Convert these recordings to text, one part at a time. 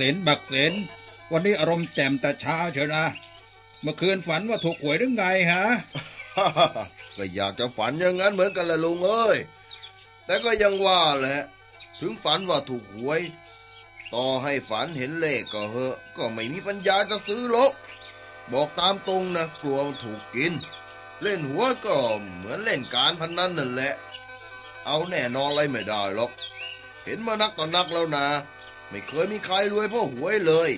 สนบักเสนวันนี้อารมณ์แจ่มแต่เช้าเชียวนะ เมื่อคืนฝันว่าถูกหวยหรือไงฮะ ก็อยากจะฝันอย่างนั้นเหมือนกันแหละลุงเอ้ย แต่ก็ยังว่าแหละ ถึงฝันว่าถูกหวย ต่อให้ฝันเห็นเลขก็เหอะ ก็ไม่มีปัญญาจะซื้อหรอกบอกตามตรงนะกลัวถูกกิน เล่นหัวก็เหมือนเล่นการพนันนั่นแหละ เอาแน่นอนอะไรไม่ได้หรอก เห็นมานักต่อนักแล้วนะ ไม่เคยมีใครรวยเพราะหวยเลย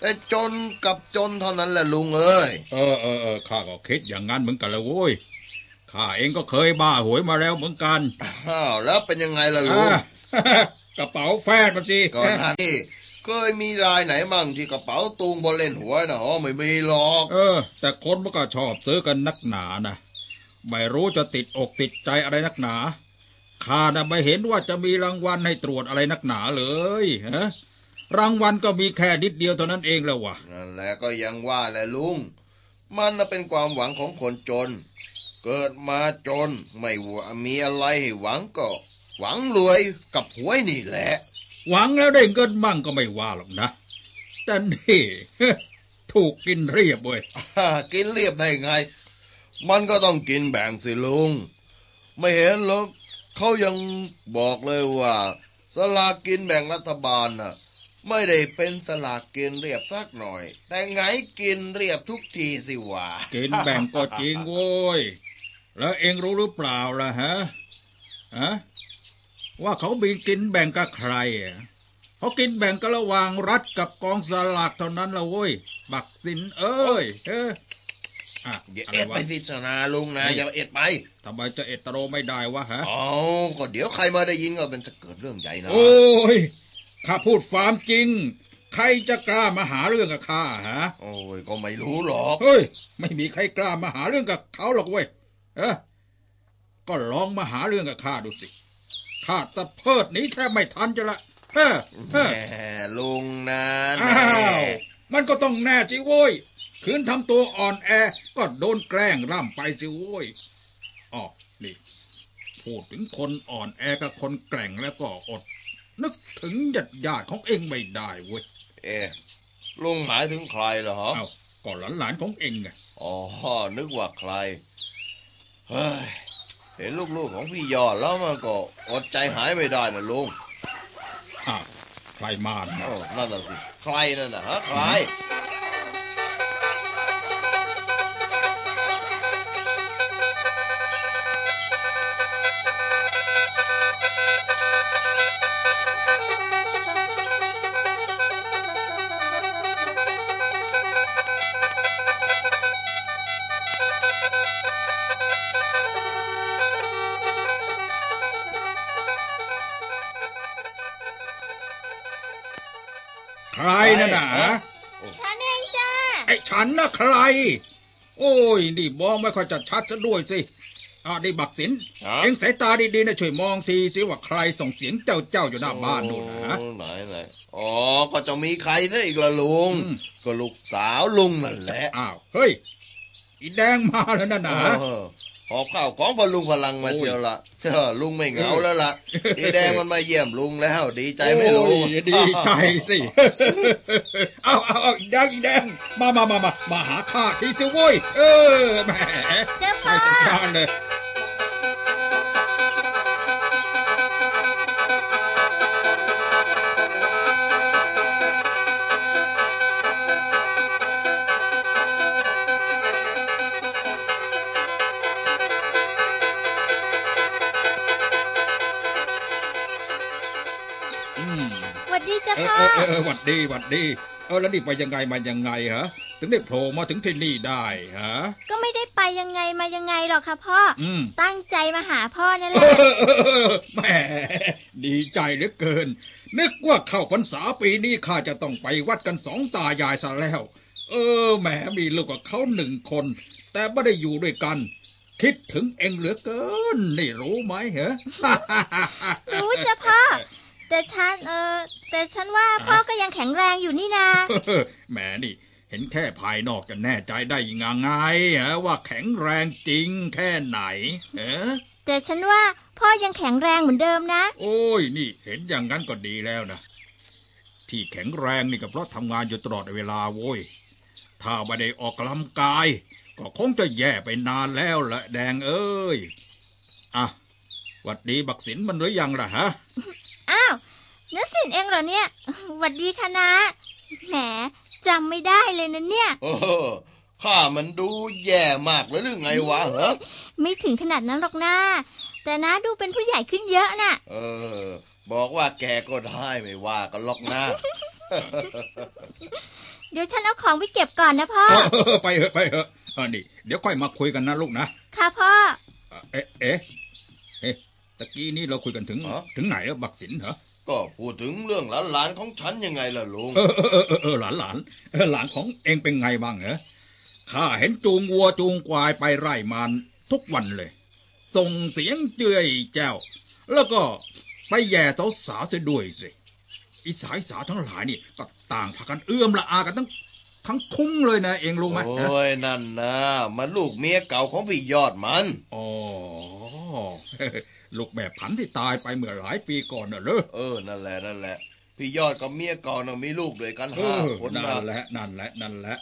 แต่จนกับจนเท่านั้นแหละลุงเอ้ยเออเออเออข้าก็คิดอย่างนั้นเหมือนกันเลยโว้ยข้าเองก็เคยบ้าหวยมาแล้วเหมือนกันอ้าวแล้วเป็นยังไงล่ะลุงอะกระเป๋าแฟดมาสิก่อนหน้านี้เคยมีรายไหนมั่งที่กระเป๋าตุงบอลเล่นหวยนะอ๋อไม่มีหรอกเออ แต่คนมันก็ชอบซื้อกันนักหนานะไม่รู้จะติดอกติดใจอะไรนักหนา ข้าน่ะไม่เห็นว่าจะมีรางวัลให้ตรวจอะไรนักหนาเลยฮะรางวัลก็มีแค่นิดเดียวเท่านั้นเองแล้ววะนั่นแหละก็ยังว่าแหละลุง มันน่ะเป็นความหวังของคนจน เกิดมาจนไม่ว่ามีอะไรให้หวังก็ หวังรวยกับหวยนี่แหละ หวังแล้วได้เงินมั่งก็ไม่ว่าหรอกนะ แต่นี่ถูกกินเรียบเว้ยฮ่ากินเรียบได้ไง มันก็ต้องกินแบ่งสิลุง ไม่เห็นหรอก เขายังบอกเลยว่าสลากกินแบ่งรัฐบาลน่ะไม่ได้เป็นสลากกินเรียบสักหน่อย แต่ไงกินเรียบทุกทีสิวะกินแบ่งก็จริงโว้ยแล้วเองรู้หรือเปล่าล่ะฮะฮะว่าเขาบินกินแบ่งกับใครอะเขากินแบ่งกันระหว่างรัฐกับกองสลากเท่านั้นละเว้ยบักสินเอ้ยเออ อะอย่าอะไรเอ็ดไปวะสิชนาลุงนะอย่าเอ็ดไปทำไมจะเอตโรไม่ได้วะฮะอ๋อก็เดี๋ยวใครมาได้ยินก็เป็นจะเกิดเรื่องใหญ่นะโอ้ยข้าพูดความจริง ใครจะกล้ามาหาเรื่องกับข้าฮะ โอ้ยก็ไม่รู้หรอกเฮ้ย ไม่มีใครกล้ามาหาเรื่องกับเขาหรอกเว้ยเออก็ลองมาหาเรื่องกับข้าดูสิข้าตะเพิดหนี้แทบไม่ทันจะละเฮ้อแหเฮ้อมลุงนะอ้าแน่วมันก็ต้องแน่สิโว้ย คืนทำตัวอ่อนแอ ก็โดนแกล้งร่ำไปสิโว้ยอ๋อนี่พูดถึงคนอ่อนแอกับคนแกร่งแล้วก็อด นึกถึงญาติญาติๆของเองไม่ได้เว้ย เอ๊ะลุงหมายถึงใครเหรอเอ้าก็หลานๆของเองไงอ๋อ นึกว่าใคร เฮ้ย เห็นลูกๆของพี่ยอดแล้วมันก็อดใจหายไม่ได้นะลุงอ้าวใครมาเนี่ยเอ้านั่นน่ะสิ ใครนั่นน่ะฮะ ใคร โอ้ย นี่มองไม่ค่อยจะชัดซะด้วยสิอ่าได้บักสินฮะเอ็งสายตาดีๆนะช่วยมองทีสิว่าใครส่งเสียงเจ้าเจ้าๆอยู่หน้าบ้านนู่นนะโอ้ไหนไหนอ๋อ ก็จะมีใครซะอีกละลุงอืมก็ลูกสาวลุงนั่นแหละ อ้าว เฮ้ย อีแดงมาแล้วนั่นนะเออพหอบข้าวของพลุงพลังมาโอ้ยเชียวละเออลุงไม่เหงาแล้วล่ะดีแดงมันมาเยี่ยมลุงแล้ว ดีใจไหม่ลุงโอ้ยดีใจสิเอาเอาเอาอีกแดงอีกแดงมามามามามาหาข้าทีสิโว้ยเออแหมเจ้าพ่ไม่อสำคัญเลยอื จ้าเออพ่อเออเออเออหวัดดีหวัดดี เออแล้วนี่ไปยังไงมายังไงฮะ ถึงได้โผล่มาถึงที่นี่ได้ฮะ ก็ไม่ได้ไปยังไงมายังไงหรอกค่ะพ่อออืม ตั้งใจมาหาพ่อนั่นแหเอละอเออเออแหมดีใจเหลือเกิน นึกว่าเข้าพรรษาปีนี้ข้าจะต้องไปวัดกันสองตายายซะแล้ว เออแหมมีลูกกับเขาหนึ่งคน แต่ไม่ได้อยู่ด้วยกัน คิดถึงเองเหลือเกิน นี่รู้ไหมเหรอ รู้จ้ะพ่อ แต่ฉันเออแต่ฉันว่าพ่อก็ยังแข็งแรงอยู่นี่นาแหมนี่เห็นแค่ภายนอกจะแน่ใจได้ยังไงฮะว่าแข็งแรงจริงแค่ไหนเออแต่ฉันว่าพ่อยังแข็งแรงเหมือนเดิมนะ โอ้ยนี่ เห็นอย่างนั้นก็ดีแล้วนะ ที่แข็งแรงนี่ก็เพราะทำงานอยู่ตลอดเวลาโว้ยถ้าไม่ได้ออกกำลังกาย ก็คงจะแย่ไปนานแล้วแหละแดงเอ้ยอะหวัดดีบักสินมันหรือยังล่ะฮะ อ้าวนัสินเองเหรอเนี่ยหวัดดีคะนะแหมจำไม่ได้เลยนะเนี่ยเออข้ามันดูแย่มากเลยหรือไงวะเหรอไม่ถึงขนาดนั้นหรอกนะแต่นะดูเป็นผู้ใหญ่ขึ้นเยอะน่ะ เออ บอกว่าแกก็ได้ไม่ว่ากันหรอกนะเดี๋ยวฉันเอาของไปเก็บก่อนนะพ่อ ไปเถอะไปเถอะเออนี่เดี๋ยวค่อยมาคุยกันนะลูกนะ ค่ะพ่อ เอ๊ะเอ๊ะเอ๊ะ ตะกี้นี่เราคุยกันถึงอ๋อถึงไหนแล้วบักสินเหรอก็พูดถึงเรื่องหลานๆของฉันยังไงล่ะลุงเออเออเออเออหลานหลานเออหลานของเองเป็นไงบ้างเหรอข้าเห็นจูงวัวจูงควายไปไร่มันทุกวันเลย ส่งเสียงเจือยแจ้ว แล้วก็ไปแย่สาวสาวๆเสียด้วยสิอีสายสาวทั้งหลายนี่ก็ต่างพากันเอื้อมละอากันทั้งทั้งคุ้งเลยนะเองรู้ไหมโอ้ยนั่นนะมันลูกเมียเก่าของพี่ยอดมันอ๋อ ลูกแบบผันที่ตายไปเมื่อหลายปีก่อนน่ะเลยเออนั่นแหละนั่นแหละพี่ยอดกับเมียเก่าน่ะมีลูกด้วยกันเอห้าอคนนั่นะนแหละนั่นแหละนั่นแหละ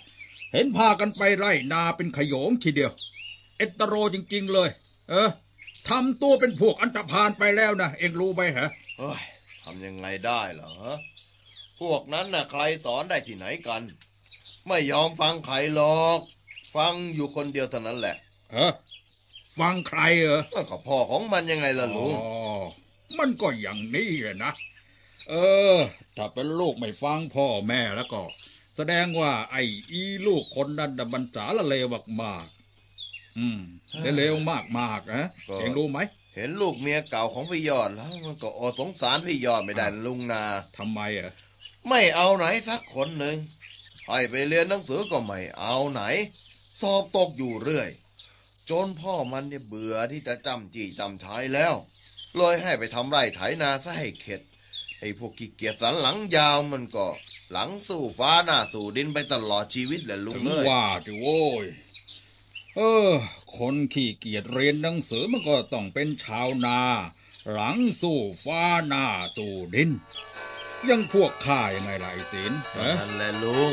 เห็นพากันไปไร่นาเป็นขโยงทีเดียว เอตโรจริง ๆ เลย เออทำตัวเป็นพวกอันตรพานไปแล้วนะเอ็งรู้ไหมฮะเฮ้ยทำยังไงได้เหรอฮะพวกนั้นน่ะใครสอนได้ที่ไหนกัน ไม่ยอมฟังใครหรอก ฟังอยู่คนเดียวเท่านั้นแหละเออ ฟังใครเหรอนั่นก็พ่อของมันยังไงล่ะลุงอ๋อมันก็อย่างนี้แหละนะ เออ ถ้าเป็นลูกไม่ฟังพ่อแม่แล้วก็ แสดงว่า ไอ้อีลูกคนนั้นน่ะมันสารเลวมากๆอืมเลวมากๆนะก็เอ็งรู้ไหมเห็นลูกเมียเก่าของพี่ยอดแล้ว มันก็อดสงสารพี่ยอดไม่ได้นะลุงนาทำไมอะไม่เอาไหนสักคนหนึ่งให้ไปเรียนหนังสือก็ไม่เอาไหน สอบตกอยู่เรื่อย จนพ่อมันเนี่ยเบื่อที่จะจำจี้จำใช้แล้วเลยให้ไปทำไร่ไถนาซะให้เข็ด ไอ้พวกขี้เกียจสันหลังยาวมันก็ หลังสู้ฟ้าหน้าสู่ดินไปตลอดชีวิตแหละลุงถึงเอ้ยว่าจิโว้ยเออ คนขี้เกียจเรียนหนังสือมันก็ต้องเป็นชาวนา หลังสู้ฟ้าหน้าสู่ดิน ยังพวกข้ายังไงล่ะไอ้ศิลฮะนั่นแหละลุง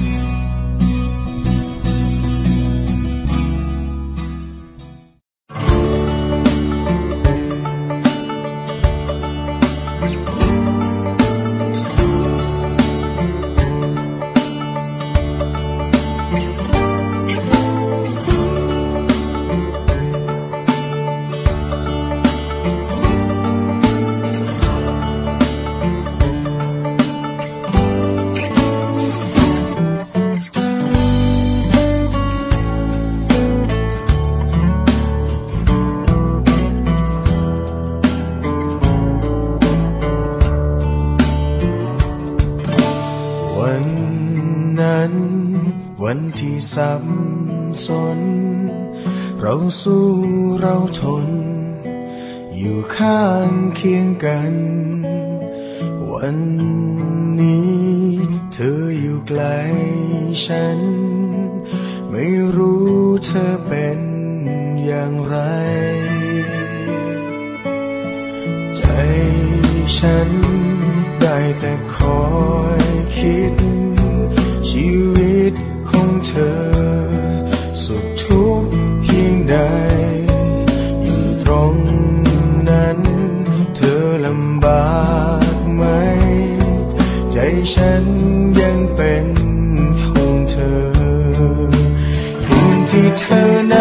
เราสู้เราทน อยู่ข้างเคียงกัน วันนี้เธออยู่ไกลฉัน ไม่รู้เธอเป็น อยู่ตรงนั้น เธอลำบากไหม ใจฉันยังเป็นของเธอคืนที่เธอหน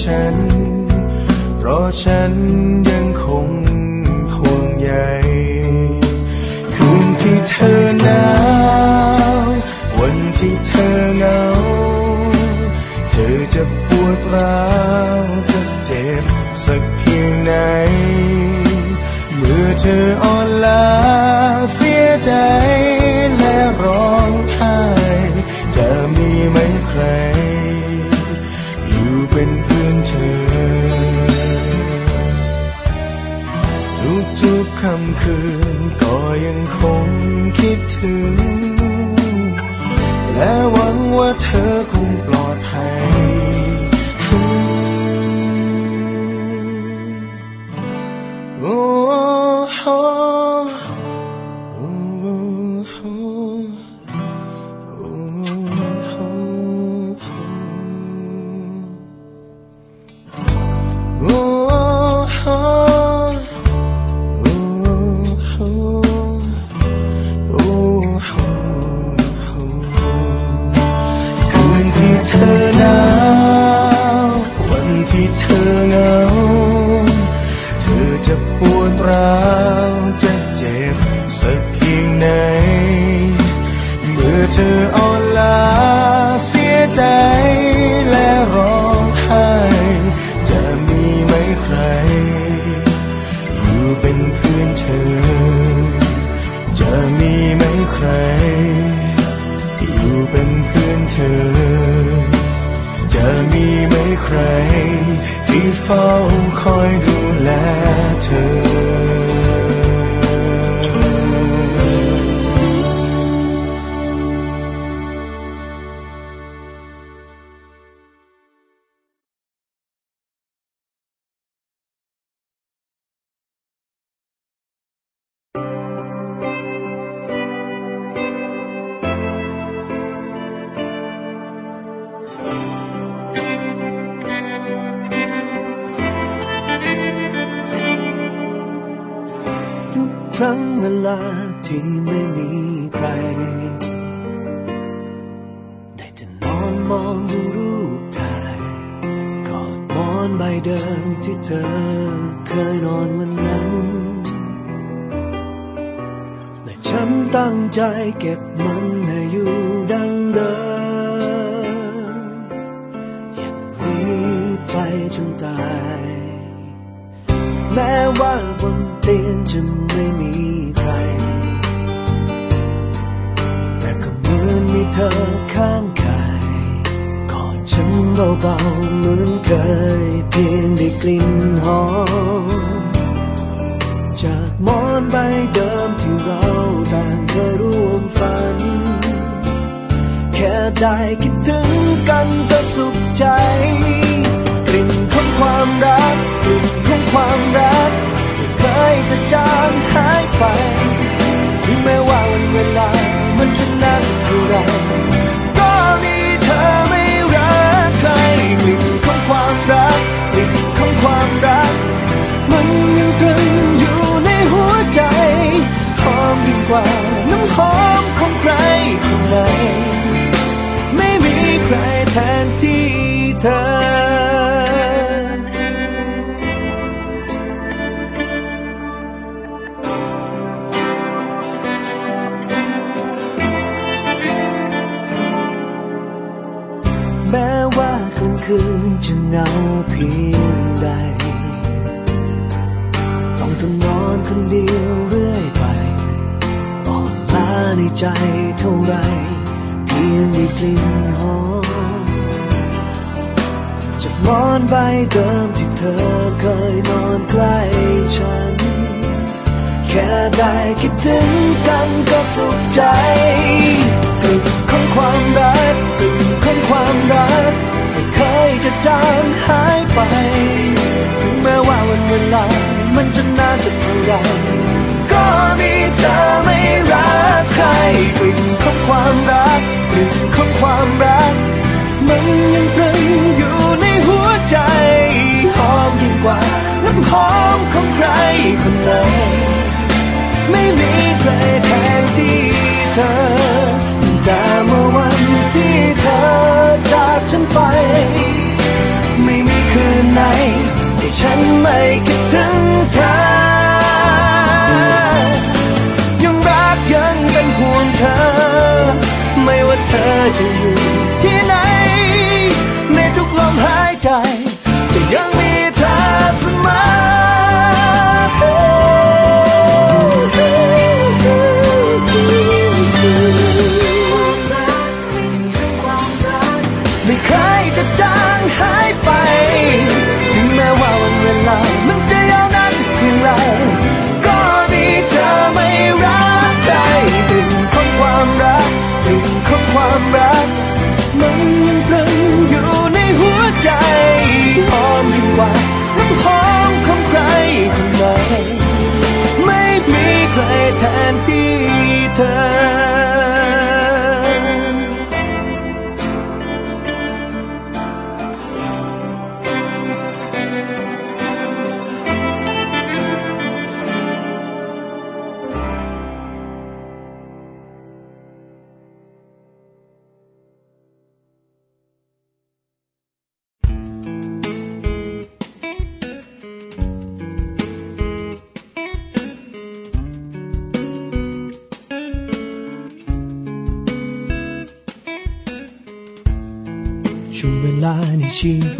ฉัน เพราะฉันยังคงห่วงใยคืนที่เธอหนาววันที่เธอเหงา เธอจะปวดร้าวจะเจ็บสักเพียงไหน เมื่อเธอ และหวังว่าเธอ รั้งเวลาที่ไม่มีใคร ได้จะนอนมองดูรูปถ่ายกอดหมอนใบเดิมที่เธอเคยนอนวันนั้น และฉันตั้งใจเก็บมันให้อยู่ดังเดิมอย่างนี้ไปจนตาย แม้ว่าบนเตียงจะไม่มีใคร แต่ก็เหมือนมีเธอข้างกายกอดฉันเบาๆเหมือนเคยเพียงได้กลิ่นหอมจากหมอนใบเดิมที่เราต่างเคยร่วมฝัน แค่ได้คิดถึงกันก็สุขใจ ของความรักกลิ่นของความรักจะไเคยจะจางหายไปถึงแม้ว่าวันเวลา มันจะนานสักเท่าไรก็มีเธอไม่รักใครกลิ่นของความรักกลิ่นของความรัก มันยังตรึงอยู่ในหัวใจหอมยิ่งกว่าน้ำหอมของใครคนไหนไม่มีใครแทนที่เธอ คืนจะเหงาเพียงใด ต้องทนนอนคนเดียวเรื่อยไปอ่อนล้าในใจเท่าไร เพียงได้กลิ่นหอมจากหมอนใบเดิมที่เธอเคยนอนใกล้ฉัน แค่ได้คิดถึงกันก็สุขใจกลิ่นของความรักกลิ่นของความรัก ยจะจางหายไป ถึงแม้ว่าวันเวลา มันจะนานสักเท่าไรก็มีเธอไม่รักใครกลิ่นของความรักกลิ่นของความรัก มันยังตรึงอยู่ในหัวใจ หอมยิ่งกว่าน้ำหอมของใครคนไหน คิดถึงเธอ ยังรักยังเป็นห่วงเธอ ไม่ว่าเธอจะ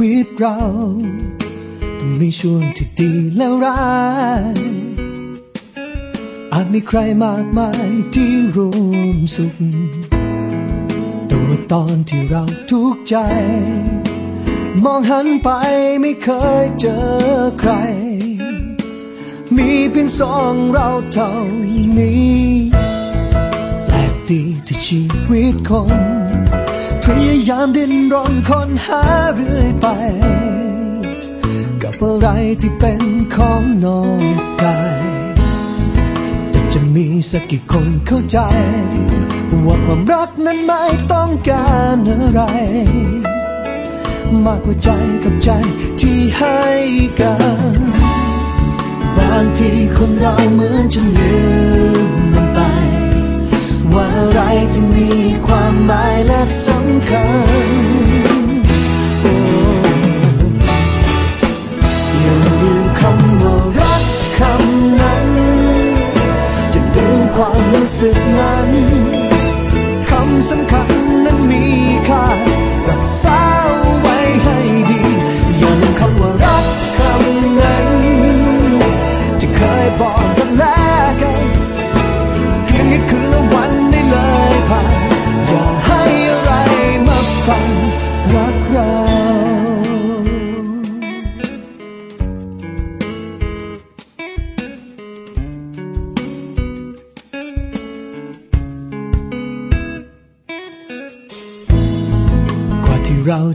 วิตเราต้องมีช่วงที่ดีและร้ายอาจมีใครมากมายที่ร่วมสุขแต่ว่าตอนที่เราทุกข์ใจ มองหันไปไม่เคยเจอใคร มีเพียงสองเราเท่านี้ แปลกดีที่ชีวิตคน ยามดิ้นรนค้นหาเรื่อยไป กับอะไรที่เป็นของนอกกายแต่จะมีสักกี่คนเข้าใจ ว่าความรักนั้นไม่ต้องการอะไร มากกว่าใจกับใจที่ให้กัน บางทีคนเราเหมือนจะลืม ว่าอะไรที่มีความหมายและสำคัญโอ้อย่าลืมคำว่ารักคำนั้นอย่าลืมความรู้สึกนั้นคำสำคัญนั้นมีค่ารักษา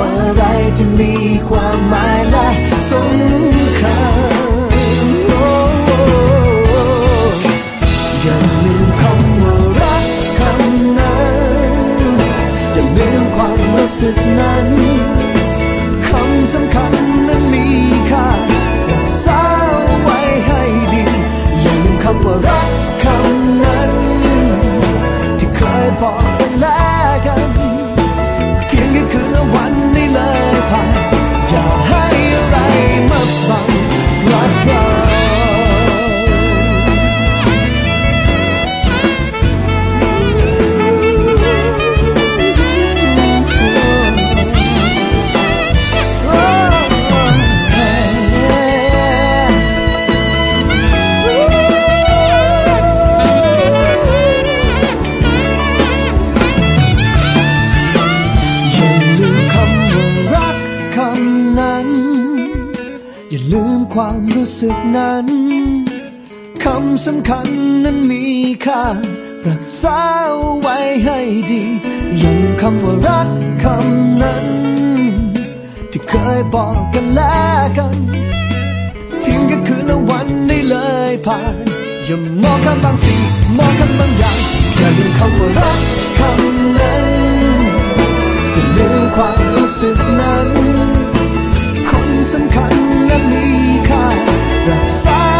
ว่าอะไรจะมีความหมายและสำ ความรู้สึกนั้น คำสำคัญนั้นมีค่า รักษาไว้ให้ดีอย่าลืมคำว่ารักคำนั้น ที่เคยบอกกันแล้วกันเพียงแค่คืนละวันได้เลยผ่านอย่ามองคำบางสิ่งมองคำบางอย่างอย่าลืมคำว่ารักคำนั้นอย่าลืมความรู้สึกนั้น รัก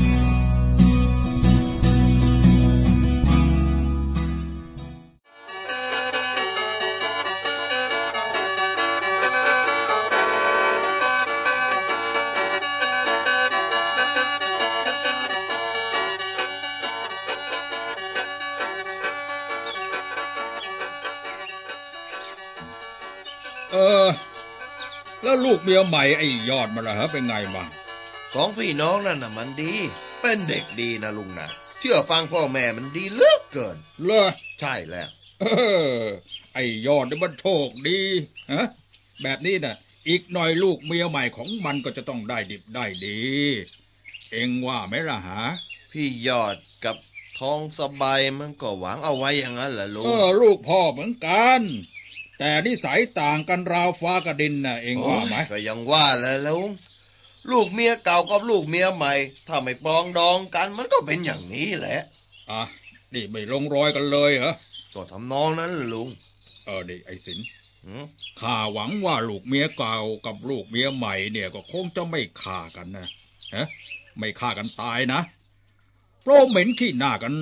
ล้วลูกเมียใหม่ไอ้ยอดมันล่ะฮะเป็นไงบ้างสองพี่น้องนั่นน่ะมันดี เป็นเด็กดีนะลุงนะเชื่อฟังพ่อแม่มันดีเหลือกเกินเลอใช่แล้วเออไอ้ยอดนี่มันโชคดีฮะแบบนี้น่ะ อีกหน่อยลูกเมียใหม่ของมันก็จะต้องได้ดิบได้ดี เอ็งว่าไหมล่ะฮะพี่ยอดกับทองสบายมันก็หวังเอาไว้อย่างนั้นแหละลุเองอลูกพ่อเหมือนกัน แต่นิสัยต่างกันราวฟ้ากับดินน่ะเอ็งว่าไหมโอ้ยก็ยังว่าแหล้วลุงลูกเมียเก่ากับลูกเมียใหม่ ถ้าไม่ปรองดองกันมันก็เป็นอย่างนี้แหละอะนี่ไม่ลงรอยกันเลยเหรอก็ทำนองนั้นแหละลุงเออนี่ไอ้สินหืมข้าหวังว่าลูกเมียเก่ากับลูกเมียใหม่เนี่ยก็คงจะไม่ฆ่ากันนะฮะไม่ฆ่ากันตายนะเพราะเหม็นขี้หน้ากัน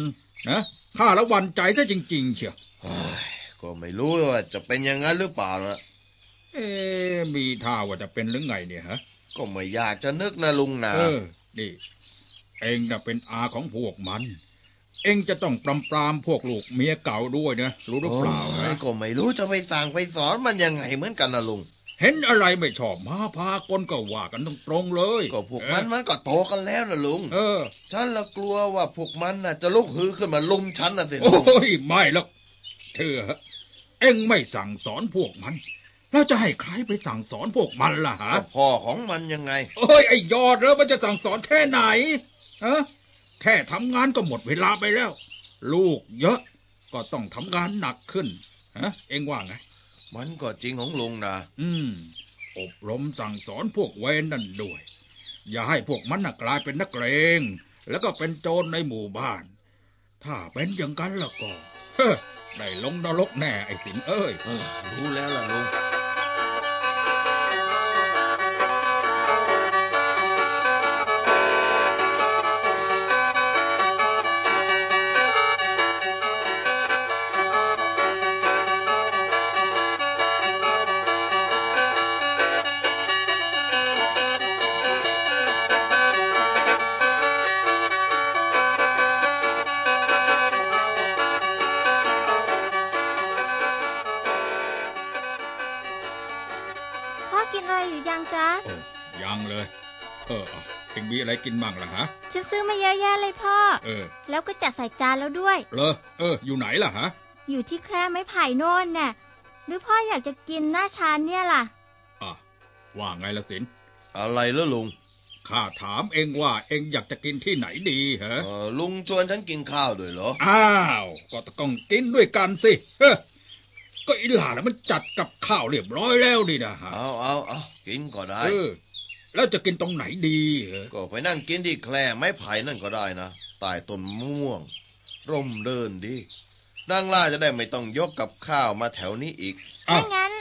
นะฆ่าแล้วหวันใจซะจริง ๆ เชียวเฮ้ย ก็ไม่รู้ว่าจะเป็นอย่างนั้นหรือเปล่านะเอ๊ะมีท่าว่าจะเป็นหรือไงเนี่ยฮะ ก็ไม่อยากจะนึกนะลุงนะเออ นี่ เองน่ะเป็นอาของพวกมัน เองจะต้องปรามปรามพวกลูกเมียเก่าด้วยนะรู้หรือเปล่าโอ้ฮะยก็ไม่รู้จะไปสั่งไปสอนมันยังไงเหมือนกันนะลุงเห็นอะไรไม่ชอบมาพากลก็ว่ากันตรงๆเลย ก็พวกมันมันก็โตกันแล้วนะลุง เออ ฉันละกลัวว่าพวกมันน่ะจะลุกฮือขึ้นมาลุมฉันน่ะสิโอ้ยไม่หรอกเธอฮะ เอ็งไม่สั่งสอนพวกมัน แล้วจะให้ใครไปสั่งสอนพวกมันล่ะฮะก็พ่อของมันยังไงเอ้ยไอ้ยอดแล้วมันจะสั่งสอนแค่ไหนฮะแค่ทำงานก็หมดเวลาไปแล้ว ลูกเยอะ ก็ต้องทำงานหนักขึ้นฮะเอ็งว่าไง มันก็จริงของลุงนะอืม อบรมสั่งสอนพวกเวนนั่นด้วย อย่าให้พวกมันน่ะกลายเป็นนักเลงแล้วก็เป็นโจรในหมู่บ้าน ถ้าเป็นอย่างนั้นแล้วก็เฮ้อ ได้ลงนรกแน่ไอ้สิงเอ้ยรู้แล้วล่ะลุง ล่ะฮะ ฉันซื้อมาเยอะแยะเลยพ่อ เออ แล้วก็จัดใส่จานแล้วด้วยเลอเออ อยู่ไหนล่ะฮะ อยู่ที่แคร่ไม้ไผ่โน่นน่ะ หรือพ่ออยากจะกินหน้าชานเนี่ยล่ะ อะ ว่าไงละสิน อะไรแล้วลุง ข้าถามเอ็งว่าเอ็งอยากจะกินที่ไหนดีฮะเออลุงชวนฉันกินข้าวด้วยเหรอ อ้าว ก็ต้องกินด้วยกันสิ เฮ้อก็อีหล่าแล้วมันจัดกับข้าวเรียบร้อยแล้วนี่นะฮะ เอาเอาเอากินก็ได้ เออ แล้วจะกินตรงไหนดีเหรอก็ไปนั่งกินที่แคร่ไม้ไผ่นั่นก็ได้นะใต้ต้นมะม่วง ร่มเรินดีนางล่าจะได้ไม่ต้องยกกับข้าวมาแถวนี้อีกอ้าถ้าวงั้น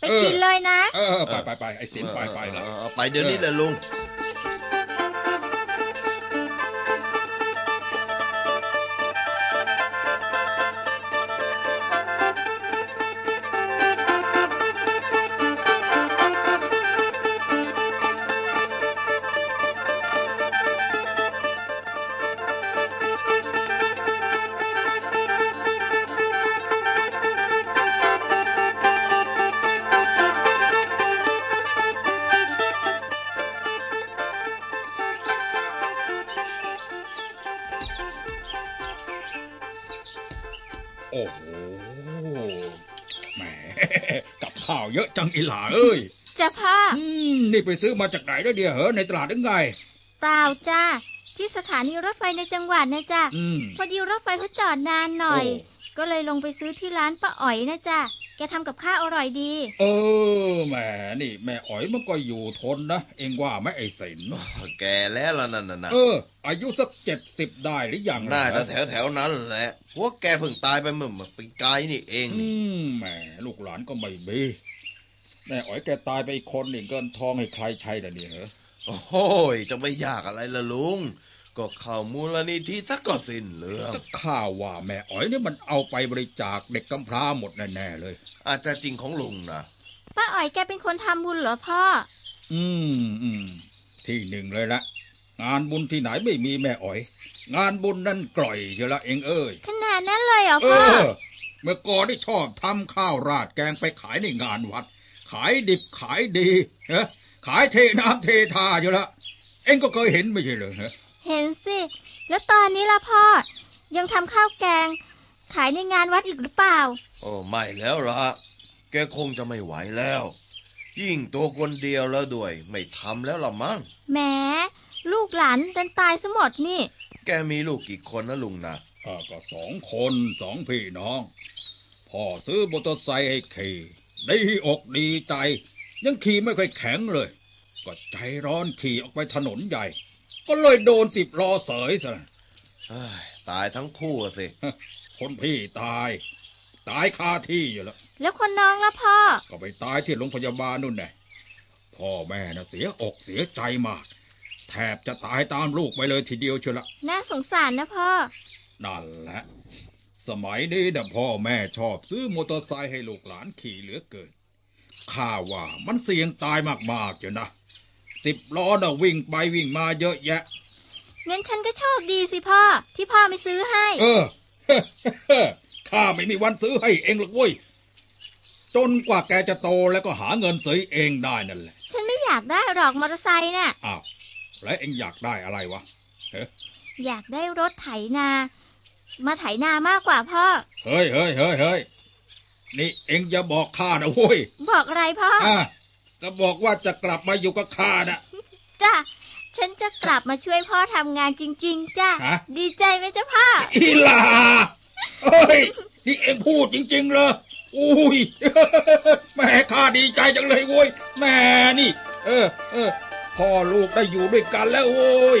ไปกินเลยนะ เออไปไปไปไอ้สินไปไปละเออเออไปเดี๋ยวนี้เลยลุง โอ้โหแหมกับข้าวเยอะจังอีหล่าเอ้ยจ้ะพ่ออืมนี่ไปซื้อมาจากไหนแล้วเดียวเหรอในตลาดหรือไง เปล่าจ้าที่สถานีรถไฟในจังหวัดนะจ้ะอืมพอดีรถไฟเขาจอดนานหน่อยโอ้ก็เลยลงไปซื้อที่ร้านป้าอ๋อยนะจ้ะ แกทำกับข้าวอร่อยดี เออแหมนี่ แม่อ๋อยมันก็อยู่ทนนะ เองว่าไหมไอ้สินแก่แล้วล่ะนั่นน่ะนะเออ อายุสักเจ็ดสิบได้หรือยังน่าจะล่ะแถวแถวๆนั้นแหละพวกแกเพิ่งตายไปเมื่อปีกายนี่เอง อืมแหมลูกหลานก็ไม่มีแม่อ๋อยแกตายไปอีกคนนี่เงินทองให้ใครใช้ล่ะเนี่ยเหรอโอ้ยจะไม่ยากอะไรละลุง ก็เข้ามูลนิธิสักก็สิ้นเรื่องก็ข่าวว่าแม่อ๋อยเนี่ยมันเอาไปบริจาคเด็กกำพร้าหมดแน่ๆเลย อาจจะจริงของลุงนะป้าอ๋อยแกเป็นคนทำบุญเหรอพ่อ อืมอืมที่หนึ่งเลยละงานบุญที่ไหนไม่มีแม่อ๋อย งานบุญนั่นกล่อยเชียวละเองเอ้ยขนาดนั้นเลยเหรอเอพ่ออเมื่อก่อนได้ชอบทำข้าวราดแกงไปขายในงานวัด ขายดิบขายดีเนะขายเทน้ำเททาอยู่ละเอ็งก็เคยเห็นไม่ใช่เหรอฮะ เห็นสิ แล้วตอนนี้ล่ะพ่อ ยังทำข้าวแกง ขายในงานวัดอีกหรือเปล่า โอ้ไม่แล้วล่ะแกคงจะไม่ไหวแล้ว ยิ่งตัวคนเดียวแล้วด้วย ไม่ทำแล้วละมั้ง แหม ลูกหลานดันตายซะหมดนี่ แกมีลูกกี่คนนะลุงนะอ่าก็สองคนสองพี่น้อง พ่อซื้อมอเตอร์ไซค์ให้ขี่ดีอกดีใจ ยังขี่ไม่ค่อยแข็งเลย ก็ใจร้อนขี่ออกไปถนนใหญ่ ก็เลยโดนสิบล้อเสยซะนะเฮ้ยตายทั้งคู่อะสิ คนพี่ตาย ตายคาที่อยู่แล้ว แล้วคนน้องล่ะพ่อ ก็ไปตายที่โรงพยาบาลนู่นแน่พ่อแม่น่ะเสียอกเสียใจมาก แทบจะตายตามลูกไปเลยทีเดียวเชียวละ น่าสงสารนะพ่อ นั่นแหละ สมัยนี้นะพ่อแม่ชอบซื้อมอเตอร์ไซค์ให้ลูกหลานขี่เหลือเกินข้าว่ามันเสี่ยงตายมากๆอยู่นะ สิบล้อน่ะวิ่งไปวิ่งมาเยอะแยะ งั้นฉันก็โชคดีสิพ่อ ที่พ่อไม่ซื้อให้ เออข้าไม่มีวันซื้อให้เองหรอกเว้ย จนกว่าแกจะโตแล้วก็หาเงินซื้อเองได้นั่นแหละ ฉันไม่อยากได้หรอกมอเตอร์ไซค์น่ะ อ้าว แล้วเองอยากได้อะไรวะอยากได้รถไถนา มาไถนามากกว่าพ่อ เฮ้ยเฮ้ยเฮ้ยเฮ้ยนี่เองอย่าบอกข้านะเว้ย บอกอะไรพ่ออ่ะก็บอกว่าจะกลับมาอยู่กับข้านะจ้ะฉันจะกลับมาช่วยพ่อทำงานจริง ๆ จ้ะ ฮะ ดีใจไหมจ้ะพ่อ อีหลาเฮ้ย นี่เองพูดจริงๆเหรออุ้ย แม่ข้าดีใจจังเลยเว้ยแม่นี่ เออเออพ่อลูกได้อยู่ด้วยกันแล้วโว้ย